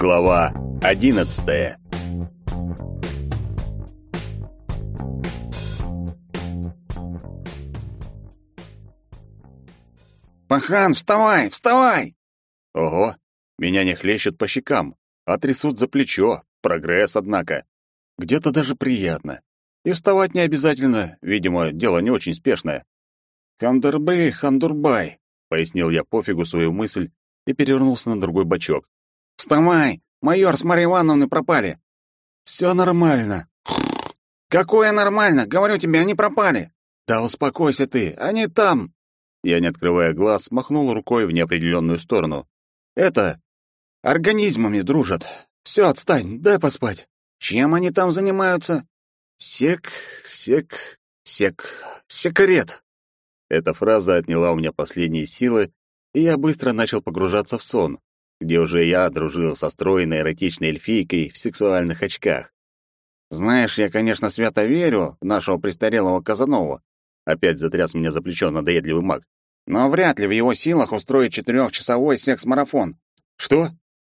Глава одиннадцатая «Пахан, вставай, вставай!» Ого, меня не хлещут по щекам, а трясут за плечо. Прогресс, однако. Где-то даже приятно. И вставать не обязательно, видимо, дело не очень спешное. «Хандербей, Хандурбай», — пояснил я пофигу свою мысль и перевернулся на другой бочок. «Вставай! Майор с Марьей Ивановной пропали!» «Все нормально». «Какое нормально? Говорю тебе, они пропали!» «Да успокойся ты, они там!» Я, не открывая глаз, махнул рукой в неопределенную сторону. «Это... организмами дружат. Все, отстань, дай поспать». «Чем они там занимаются?» «Сек... сек... сек... секрет». Эта фраза отняла у меня последние силы, и я быстро начал погружаться в сон, где уже я дружил со стройной эротичной эльфийкой в сексуальных очках. «Знаешь, я, конечно, свято верю в нашего престарелого Казанова», опять затряс меня за плечо надоедливый маг, «но вряд ли в его силах устроить четырехчасовой секс-марафон». «Что?»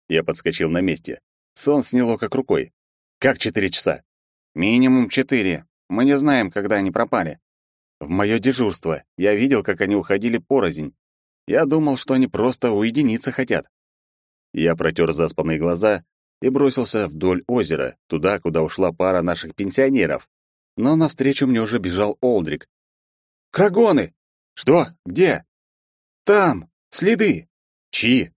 Я подскочил на месте. Сон сняло как рукой. «Как четыре часа?» «Минимум четыре. Мы не знаем, когда они пропали. В мое дежурство. Я видел, как они уходили порознь. Я думал, что они просто уединиться хотят. Я протер заспанные глаза и бросился вдоль озера, туда, куда ушла пара наших пенсионеров. Но навстречу мне уже бежал Олдрик. «Крагоны!» «Что? Где?» «Там! Следы!» «Чьи?»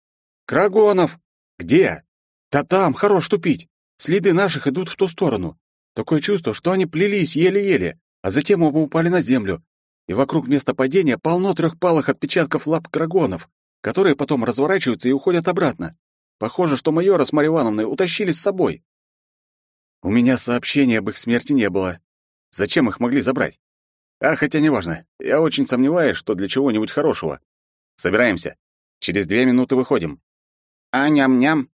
«Крагонов!» «Где?» «Да там, хорош тупить! Следы наших идут в ту сторону. Такое чувство, что они плелись еле-еле а затем оба упали на землю, и вокруг места падения полно трехпалых отпечатков лап крагонов, которые потом разворачиваются и уходят обратно. Похоже, что майора с Марьей Ивановной утащили с собой. У меня сообщения об их смерти не было. Зачем их могли забрать? А хотя неважно. Я очень сомневаюсь, что для чего-нибудь хорошего. Собираемся. Через две минуты выходим. А ням-ням?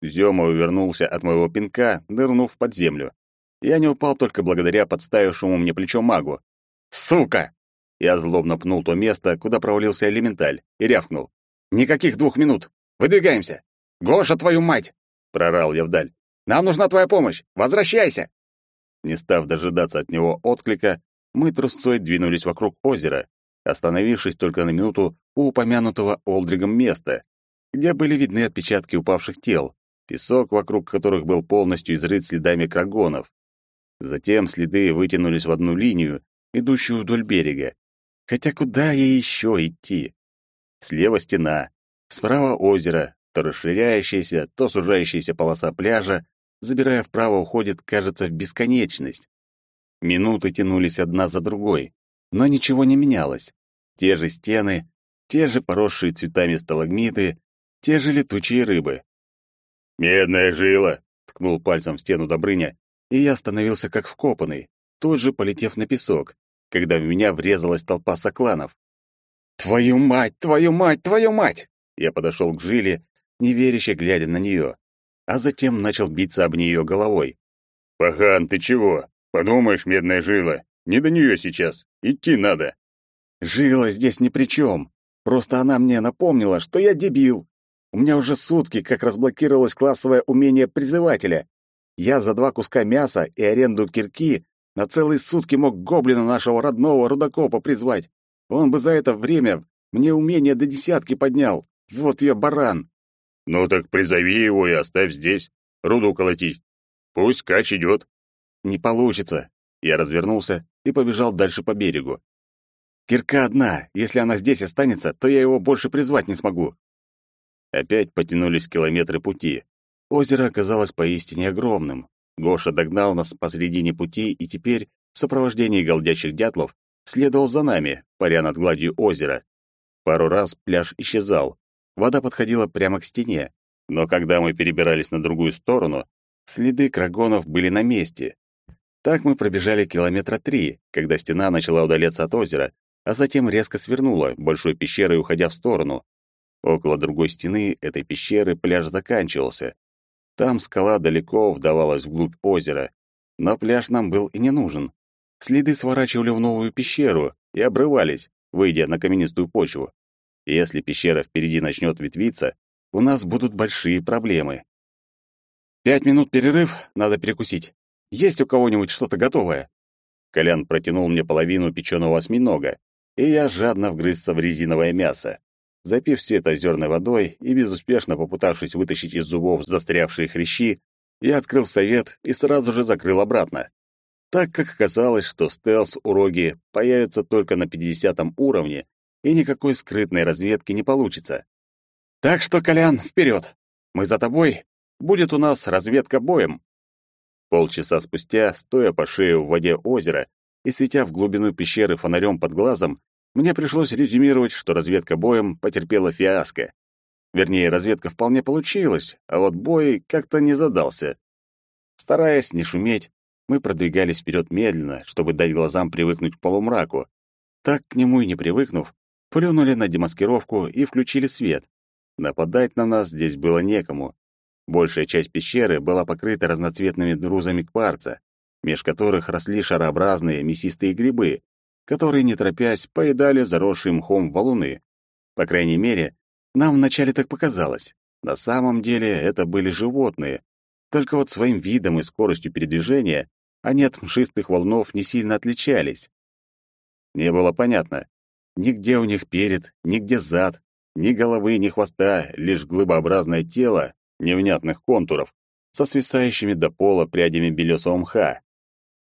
Зёма увернулся от моего пинка, нырнув под землю. Я не упал только благодаря подставившему мне плечо магу. «Сука!» Я злобно пнул то место, куда провалился элементаль, и рявкнул. «Никаких двух минут! Выдвигаемся! Гоша, твою мать!» — прорал я вдаль. «Нам нужна твоя помощь! Возвращайся!» Не став дожидаться от него отклика, мы трусцой двинулись вокруг озера, остановившись только на минуту у упомянутого Олдригом места, где были видны отпечатки упавших тел, песок вокруг которых был полностью изрыт следами крагонов. Затем следы вытянулись в одну линию, идущую вдоль берега. Хотя куда ей еще идти? Слева стена, справа озеро, то расширяющаяся, то сужающаяся полоса пляжа, забирая вправо, уходит, кажется, в бесконечность. Минуты тянулись одна за другой, но ничего не менялось. Те же стены, те же поросшие цветами сталагмиты, те же летучие рыбы. «Медная жила!» — ткнул пальцем в стену Добрыня, и я остановился как вкопанный, тут же полетев на песок, когда в меня врезалась толпа сокланов. «Твою мать, твою мать, твою мать!» Я подошел к Жиле, неверяще глядя на нее, а затем начал биться об нее головой. «Пахан, ты чего? Подумаешь, медная жила, не до нее сейчас, идти надо». «Жила здесь ни при чем. Просто она мне напомнила, что я дебил. У меня уже сутки как разблокировалось классовое умение призывателя, я за два куска мяса и аренду кирки на целые сутки мог гоблина нашего родного рудокопа призвать. Он бы за это время мне умение до десятки поднял. Вот я баран. Ну так призови его и оставь здесь. Руду колотить. Пусть кач идет. Не получится. Я развернулся и побежал дальше по берегу. Кирка одна. Если она здесь останется, то я его больше призвать не смогу. Опять потянулись километры пути. Озеро оказалось поистине огромным. Гоша догнал нас посредине пути и теперь, в сопровождении голдящих дятлов, следовал за нами, паря над гладью озера. Пару раз пляж исчезал. Вода подходила прямо к стене. Но когда мы перебирались на другую сторону, следы крагонов были на месте. Так мы пробежали километра три, когда стена начала удаляться от озера, а затем резко свернула, большой пещерой уходя в сторону. Около другой стены этой пещеры пляж заканчивался. Там скала далеко вдавалась вглубь озера, но пляж нам был и не нужен. Следы сворачивали в новую пещеру и обрывались, выйдя на каменистую почву. Если пещера впереди начнет ветвиться, у нас будут большие проблемы. Пять минут перерыв, надо перекусить. Есть у кого-нибудь что-то готовое?» Колян протянул мне половину печеного осьминога, и я жадно вгрызся в резиновое мясо. Запив все это озерной водой и безуспешно попытавшись вытащить из зубов застрявшие хрящи, я открыл совет и сразу же закрыл обратно. Так как оказалось, что стелс у Роги появится только на 50 уровне, и никакой скрытной разведки не получится. Так что, Колян, вперед! Мы за тобой. Будет у нас разведка боем. Полчаса спустя, стоя по шею в воде озера и светя в глубину пещеры фонарем под глазом, мне пришлось резюмировать, что разведка боем потерпела фиаско. Вернее, разведка вполне получилась, а вот бой как-то не задался. Стараясь не шуметь, мы продвигались вперед медленно, чтобы дать глазам привыкнуть к полумраку. Так, к нему и не привыкнув, плюнули на демаскировку и включили свет. Нападать на нас здесь было некому. Большая часть пещеры была покрыта разноцветными друзами кварца, меж которых росли шарообразные мясистые грибы, которые, не торопясь, поедали заросшие мхом валуны. По крайней мере, нам вначале так показалось. На самом деле это были животные. Только вот своим видом и скоростью передвижения они от мшистых волнов не сильно отличались. Не было понятно, нигде у них перед, нигде зад, ни головы, ни хвоста, лишь глыбообразное тело, невнятных контуров, со свисающими до пола прядями белесого мха.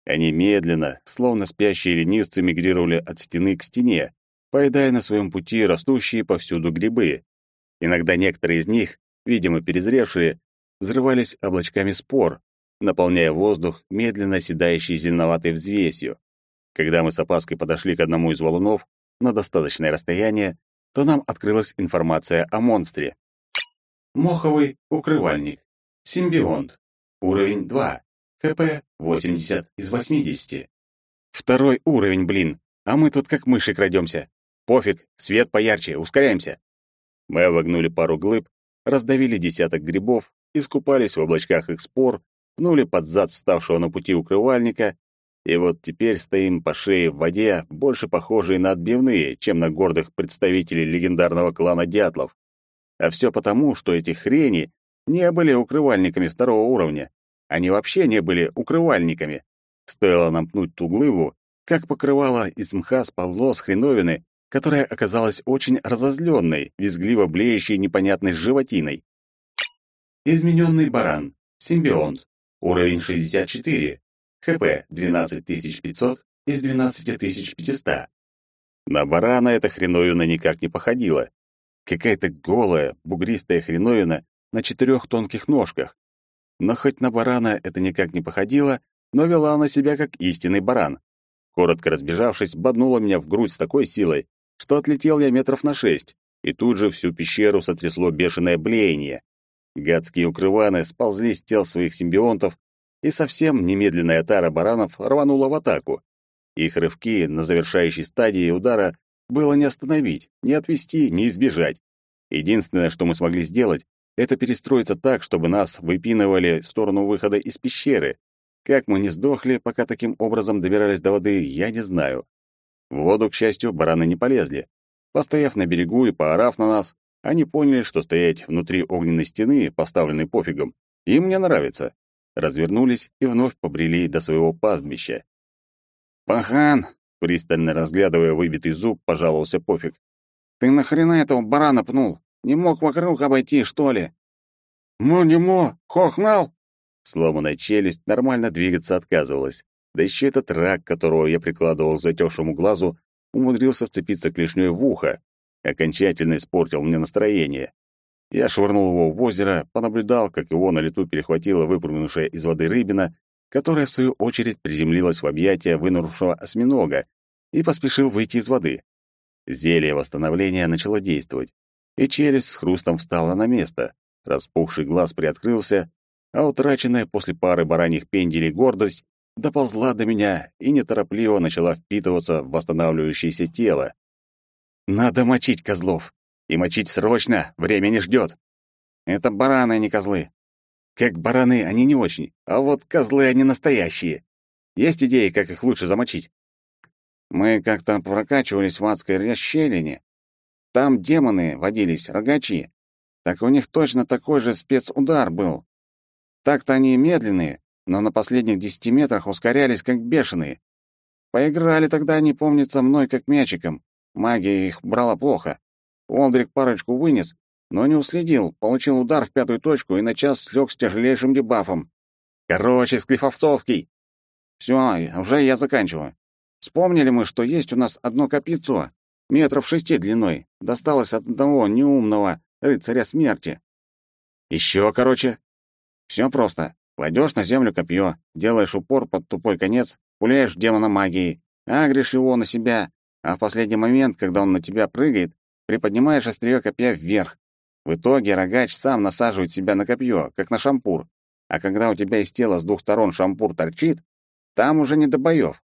Они медленно, словно спящие ленивцы, мигрировали от стены к стене, поедая на своем пути растущие повсюду грибы. Иногда некоторые из них, видимо перезревшие, взрывались облачками спор, наполняя воздух медленно оседающей зеленоватой взвесью. Когда мы с опаской подошли к одному из валунов на достаточное расстояние, то нам открылась информация о монстре. Моховый укрывальник. Симбионт. Уровень 2. КП 80 из 80. Второй уровень, блин. А мы тут как мыши крадемся. Пофиг, свет поярче, ускоряемся. Мы обогнули пару глыб, раздавили десяток грибов, искупались в облачках их спор, пнули под зад вставшего на пути укрывальника, и вот теперь стоим по шее в воде, больше похожие на отбивные, чем на гордых представителей легендарного клана дятлов. А все потому, что эти хрени не были укрывальниками второго уровня. Они вообще не были укрывальниками. Стоило нам пнуть ту глыбу, как покрывало из мха сползло с хреновины, которая оказалась очень разозленной, визгливо блеющей непонятной животиной. Измененный баран. Симбионт. Уровень 64. ХП 12500 из 12500. На барана эта хреновина никак не походила. Какая-то голая, бугристая хреновина на четырех тонких ножках. Но хоть на барана это никак не походило, но вела она себя как истинный баран. Коротко разбежавшись, боднула меня в грудь с такой силой, что отлетел я метров на шесть, и тут же всю пещеру сотрясло бешеное блеяние. Гадские укрываны сползли с тел своих симбионтов, и совсем немедленная тара баранов рванула в атаку. Их рывки на завершающей стадии удара было не остановить, не отвести, не избежать. Единственное, что мы смогли сделать, это перестроиться так, чтобы нас выпинывали в сторону выхода из пещеры. Как мы не сдохли, пока таким образом добирались до воды, я не знаю. В воду, к счастью, бараны не полезли. Постояв на берегу и поорав на нас, они поняли, что стоять внутри огненной стены, поставленной пофигом, им не нравится. Развернулись и вновь побрели до своего пастбища. «Пахан!» Пристально разглядывая выбитый зуб, пожаловался Пофиг. «Ты нахрена этого барана пнул? Не мог вокруг обойти, что ли?» «Ну не мог, хохнал!» Сломанная челюсть нормально двигаться отказывалась. Да еще этот рак, которого я прикладывал к затекшему глазу, умудрился вцепиться клешней в ухо. Окончательно испортил мне настроение. Я швырнул его в озеро, понаблюдал, как его на лету перехватила выпрыгнувшая из воды рыбина, которая, в свою очередь, приземлилась в объятия вынырнувшего осьминога и поспешил выйти из воды. Зелье восстановления начало действовать, и челюсть с хрустом встала на место, распухший глаз приоткрылся, а утраченная после пары бараньих пенделей гордость доползла до меня и неторопливо начала впитываться в восстанавливающееся тело. «Надо мочить козлов! И мочить срочно! Время не ждет!» «Это бараны, а не козлы!» Как бараны они не очень, а вот козлы они настоящие. Есть идеи, как их лучше замочить? Мы как-то прокачивались в адской расщелине. Там демоны водились, рогачи. Так у них точно такой же спецудар был. Так-то они медленные, но на последних десяти метрах ускорялись как бешеные. Поиграли тогда они, помнится, мной как мячиком. Магия их брала плохо. Олдрик парочку вынес, но не уследил, получил удар в пятую точку и на час слег с тяжелейшим дебафом. Короче, склифовцовский. Все, уже я заканчиваю. Вспомнили мы, что есть у нас одно копьецо, метров шести длиной, досталось от одного неумного рыцаря смерти. Еще, короче. Все просто. Кладешь на землю копье, делаешь упор под тупой конец, пуляешь демона магии, агришь его на себя, а в последний момент, когда он на тебя прыгает, приподнимаешь острие копья вверх. В итоге рогач сам насаживает себя на копье, как на шампур. А когда у тебя из тела с двух сторон шампур торчит, там уже не до боев.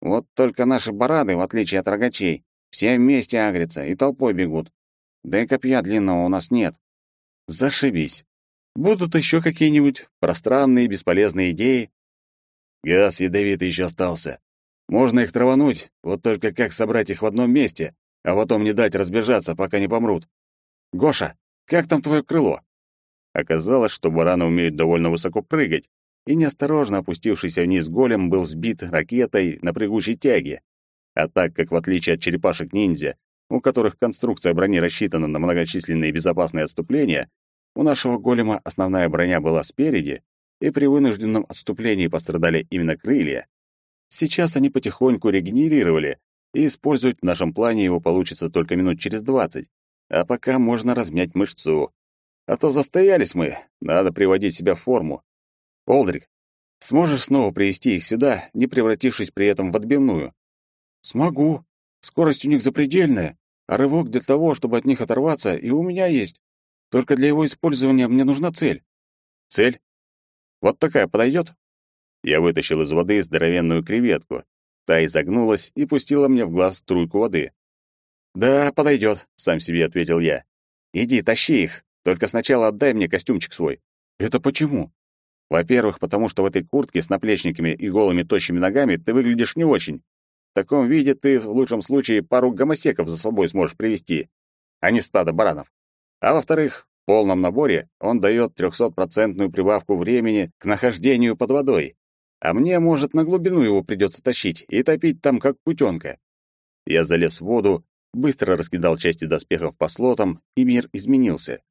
Вот только наши барады, в отличие от рогачей, все вместе агрятся и толпой бегут. Да и копья длинного у нас нет. Зашибись. Будут еще какие-нибудь пространные бесполезные идеи? Газ ядовитый еще остался. Можно их травануть, вот только как собрать их в одном месте, а потом не дать разбежаться, пока не помрут. Гоша, как там твое крыло? Оказалось, что бараны умеют довольно высоко прыгать, и неосторожно опустившийся вниз голем был сбит ракетой на прыгучей тяге. А так как, в отличие от черепашек-ниндзя, у которых конструкция брони рассчитана на многочисленные безопасные отступления, у нашего голема основная броня была спереди, и при вынужденном отступлении пострадали именно крылья. Сейчас они потихоньку регенерировали, и использовать в нашем плане его получится только минут через двадцать, а пока можно размять мышцу. А то застоялись мы, надо приводить себя в форму. Олдрик, сможешь снова привести их сюда, не превратившись при этом в отбивную? Смогу. Скорость у них запредельная, а рывок для того, чтобы от них оторваться, и у меня есть. Только для его использования мне нужна цель. Цель? Вот такая подойдет? Я вытащил из воды здоровенную креветку. Та изогнулась и пустила мне в глаз струйку воды. «Да, подойдет», — сам себе ответил я. «Иди, тащи их, только сначала отдай мне костюмчик свой». «Это почему?» «Во-первых, потому что в этой куртке с наплечниками и голыми тощими ногами ты выглядишь не очень. В таком виде ты, в лучшем случае, пару гомосеков за собой сможешь привести, а не стадо баранов. А во-вторых, в полном наборе он дает трехсотпроцентную прибавку времени к нахождению под водой. А мне, может, на глубину его придется тащить и топить там, как путенка. Я залез в воду, быстро раскидал части доспехов по слотам, и мир изменился.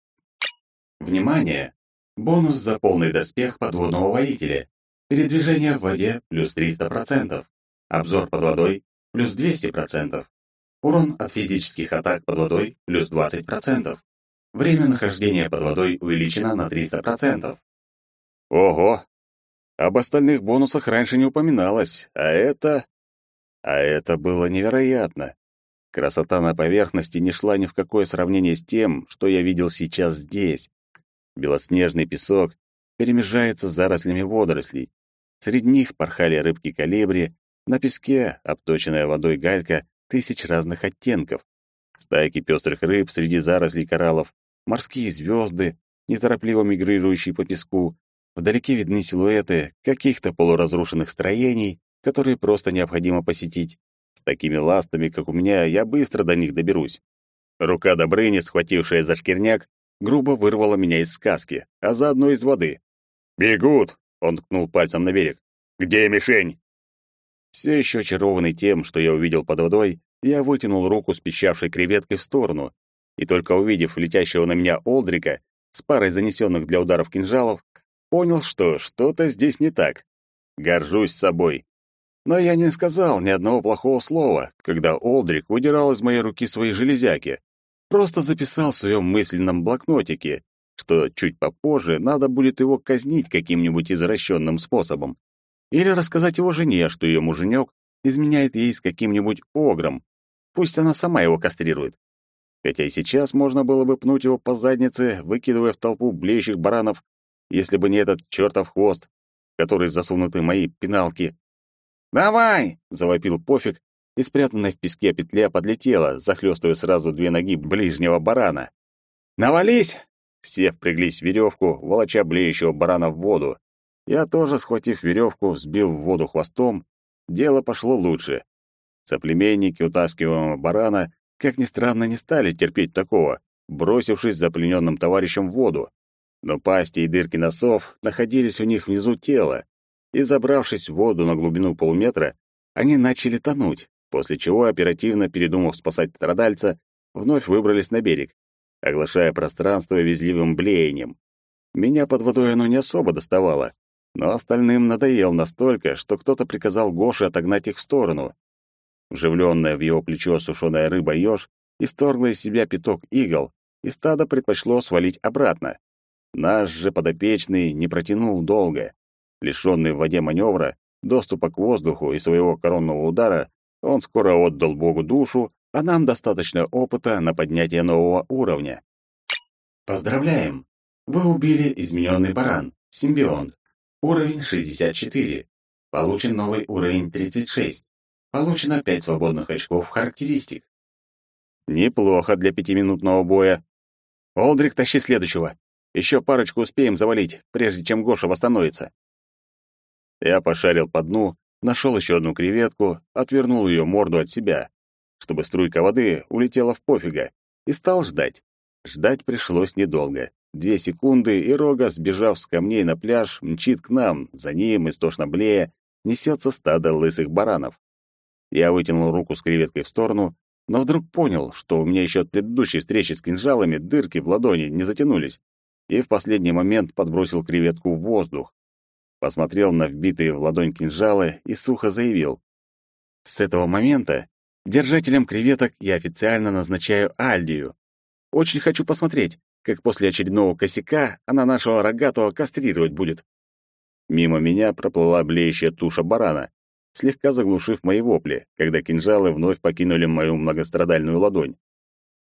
Внимание! Бонус за полный доспех подводного воителя. Передвижение в воде плюс 300%. Обзор под водой плюс 200%. Урон от физических атак под водой плюс 20%. Время нахождения под водой увеличено на 300%. Ого! Об остальных бонусах раньше не упоминалось, а это... А это было невероятно. Красота на поверхности не шла ни в какое сравнение с тем, что я видел сейчас здесь. Белоснежный песок перемежается с зарослями водорослей. Среди них порхали рыбки-калибри, на песке, обточенная водой галька, тысяч разных оттенков. Стайки пестрых рыб среди зарослей кораллов, морские звезды, неторопливо мигрирующие по песку. Вдалеке видны силуэты каких-то полуразрушенных строений, которые просто необходимо посетить. С такими ластами, как у меня, я быстро до них доберусь. Рука Добрыни, схватившая за шкирняк, грубо вырвала меня из сказки, а заодно из воды. «Бегут!» — он ткнул пальцем на берег. «Где мишень?» Все еще очарованный тем, что я увидел под водой, я вытянул руку с пищавшей креветкой в сторону, и только увидев летящего на меня Олдрика с парой занесенных для ударов кинжалов, понял, что что-то здесь не так. Горжусь собой. Но я не сказал ни одного плохого слова, когда Олдрик выдирал из моей руки свои железяки. Просто записал в своем мысленном блокнотике, что чуть попозже надо будет его казнить каким-нибудь извращенным способом. Или рассказать его жене, что ее муженек изменяет ей с каким-нибудь огром. Пусть она сама его кастрирует. Хотя и сейчас можно было бы пнуть его по заднице, выкидывая в толпу блеющих баранов, если бы не этот чертов хвост, который засунуты мои пеналки. «Давай!» — завопил пофиг, и спрятанная в песке петля подлетела, захлёстывая сразу две ноги ближнего барана. «Навались!» Все впряглись в веревку, волоча блеющего барана в воду. Я тоже, схватив веревку, сбил в воду хвостом. Дело пошло лучше. Соплеменники утаскиваемого барана, как ни странно, не стали терпеть такого, бросившись за плененным товарищем в воду. Но пасти и дырки носов находились у них внизу тела, и, забравшись в воду на глубину полуметра, они начали тонуть, после чего, оперативно передумав спасать страдальца, вновь выбрались на берег, оглашая пространство визливым блеянием. Меня под водой оно не особо доставало, но остальным надоел настолько, что кто-то приказал Гоше отогнать их в сторону. Вживленная в его плечо сушеная рыба еж исторгла из себя пяток игл, и стадо предпочло свалить обратно. Наш же подопечный не протянул долго. Лишенный в воде маневра, доступа к воздуху и своего коронного удара, он скоро отдал Богу душу, а нам достаточно опыта на поднятие нового уровня. Поздравляем! Вы убили измененный баран, симбионт. Уровень 64. Получен новый уровень 36. Получено 5 свободных очков характеристик. Неплохо для пятиминутного боя. Олдрик, тащи следующего. Еще парочку успеем завалить, прежде чем Гоша восстановится. Я пошарил по дну, нашел еще одну креветку, отвернул ее морду от себя, чтобы струйка воды улетела в пофига, и стал ждать. Ждать пришлось недолго. Две секунды, и Рога, сбежав с камней на пляж, мчит к нам. За ним, истошно блея, несется стадо лысых баранов. Я вытянул руку с креветкой в сторону, но вдруг понял, что у меня еще от предыдущей встречи с кинжалами дырки в ладони не затянулись, и в последний момент подбросил креветку в воздух. Посмотрел на вбитые в ладонь кинжалы и сухо заявил. «С этого момента держателем креветок я официально назначаю Альдию. Очень хочу посмотреть, как после очередного косяка она нашего рогатого кастрировать будет. Мимо меня проплыла блеющая туша барана, слегка заглушив мои вопли, когда кинжалы вновь покинули мою многострадальную ладонь.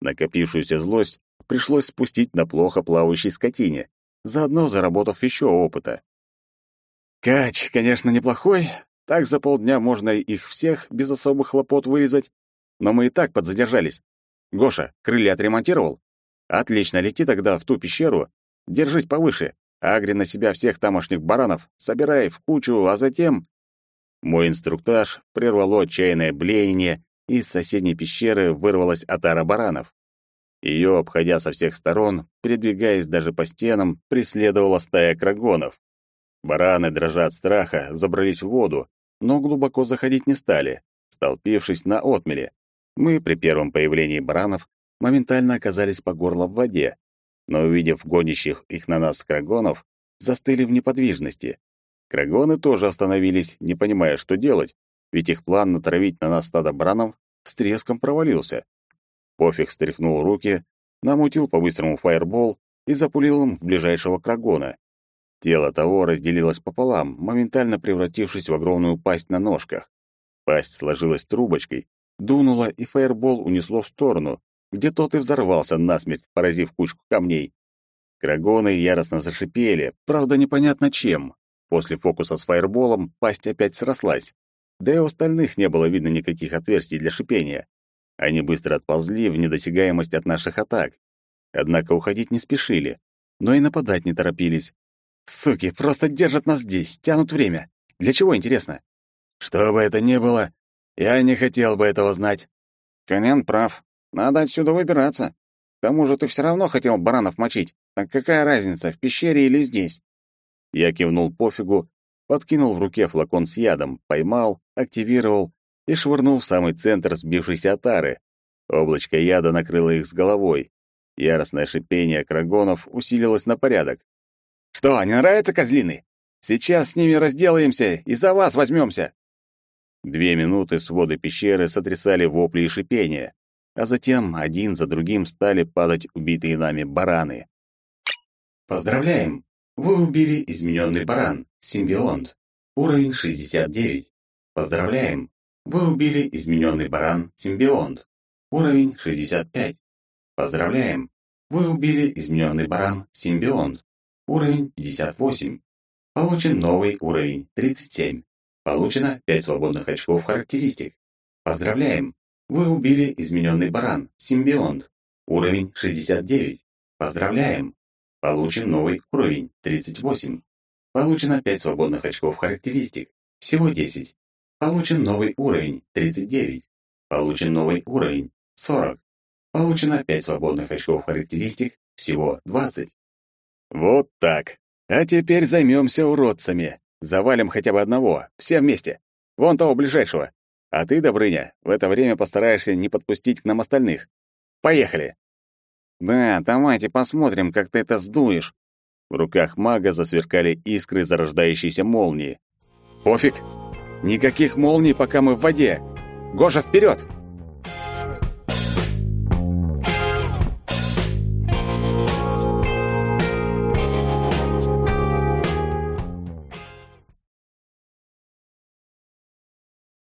Накопившуюся злость пришлось спустить на плохо плавающей скотине, заодно заработав еще опыта. Кач, конечно, неплохой, так за полдня можно их всех без особых хлопот вырезать, но мы и так подзадержались. Гоша, крылья отремонтировал? Отлично, лети тогда в ту пещеру, держись повыше, агри на себя всех тамошних баранов, собирай в кучу, а затем... Мой инструктаж прервало отчаянное блеяние, и из соседней пещеры вырвалась отара баранов. Ее, обходя со всех сторон, передвигаясь даже по стенам, преследовала стая крагонов. Бараны, дрожа от страха, забрались в воду, но глубоко заходить не стали, столпившись на отмеле. Мы при первом появлении баранов моментально оказались по горло в воде, но, увидев гонящих их на нас крагонов, застыли в неподвижности. Крагоны тоже остановились, не понимая, что делать, ведь их план натравить на нас стадо бранов с треском провалился. Пофиг стряхнул руки, намутил по-быстрому фаербол и запулил им в ближайшего крагона. Тело того разделилось пополам, моментально превратившись в огромную пасть на ножках. Пасть сложилась трубочкой, дунула, и фаербол унесло в сторону, где тот и взорвался насмерть, поразив кучку камней. Крагоны яростно зашипели, правда, непонятно чем. После фокуса с фаерболом пасть опять срослась. Да и у остальных не было видно никаких отверстий для шипения. Они быстро отползли в недосягаемость от наших атак. Однако уходить не спешили, но и нападать не торопились. Суки, просто держат нас здесь, тянут время. Для чего, интересно? Что бы это ни было, я не хотел бы этого знать. Конян прав. Надо отсюда выбираться. К тому же ты все равно хотел баранов мочить. Так какая разница, в пещере или здесь? Я кивнул пофигу, подкинул в руке флакон с ядом, поймал, активировал и швырнул в самый центр сбившейся отары. Облачко яда накрыло их с головой. Яростное шипение крагонов усилилось на порядок. «Что, не нравится козлины? Сейчас с ними разделаемся и за вас возьмемся!» Две минуты своды пещеры сотрясали вопли и шипения а затем один за другим стали падать убитые нами бараны. Поздравляем! Вы убили измененный баран, симбионт. Уровень 69. Поздравляем! Вы убили измененный баран, симбионт. Уровень 65. Поздравляем! Вы убили измененный баран, симбионт. Уровень 58. Получен новый уровень 37. Получено 5 свободных очков характеристик. Поздравляем! Вы убили измененный баран, симбионт. Уровень 69. Поздравляем! Получен новый уровень, 38. Получено 5 свободных очков характеристик. Всего 10. Получен новый уровень, 39. Получен новый уровень, 40. Получено 5 свободных очков характеристик. Всего 20. Вот так. А теперь займемся уродцами. Завалим хотя бы одного, все вместе. Вон того ближайшего. А ты, Добрыня, в это время постараешься не подпустить к нам остальных. Поехали. Да, давайте посмотрим, как ты это сдуешь. В руках мага засверкали искры зарождающейся молнии. Пофиг. Никаких молний, пока мы в воде. Гоша, вперед!